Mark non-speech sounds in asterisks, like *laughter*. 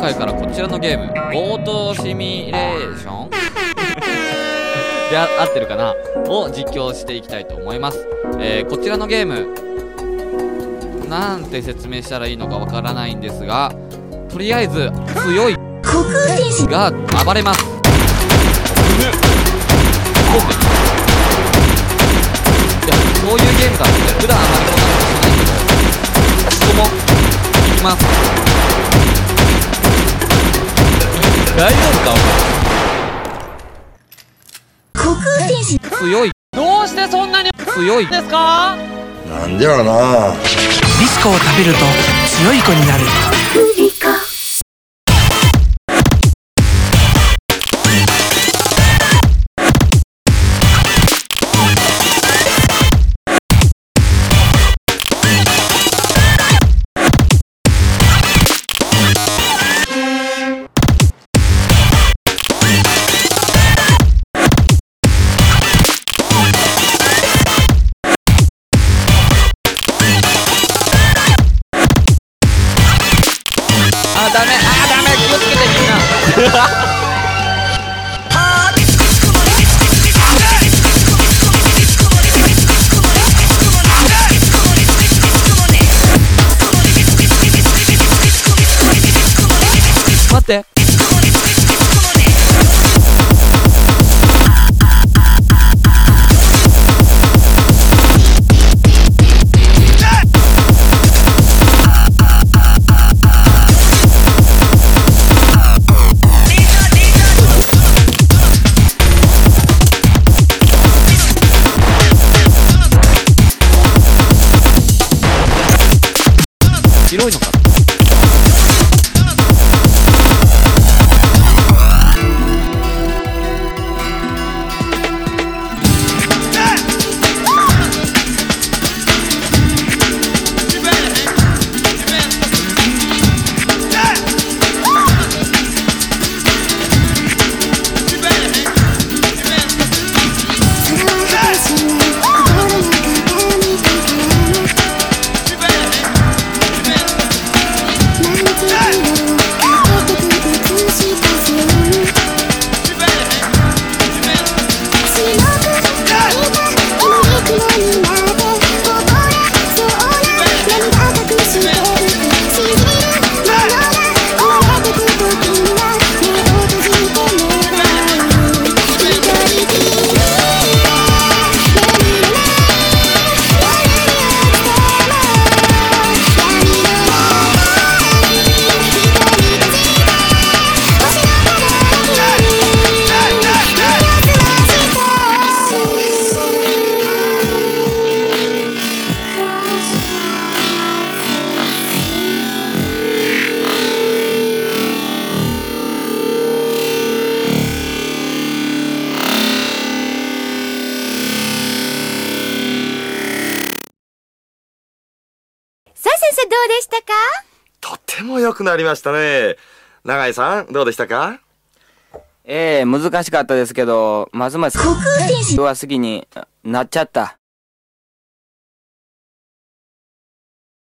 回からこちらのゲーム強盗シミュレーション？であ合ってるかな？を実況していきたいと思います、えーこちらのゲームなんて説明したらいいのかわからないんですがとりあえず強いが暴れます大丈夫かお前。強い。どうしてそんなに強いですか？なんでやろな。ビスコを食べると強い子になる *laughs* 待って。うでしたか？とても良くなりましたね。永井さんどうでしたか？ええ難しかったですけど、ますます弱すぎになっちゃった。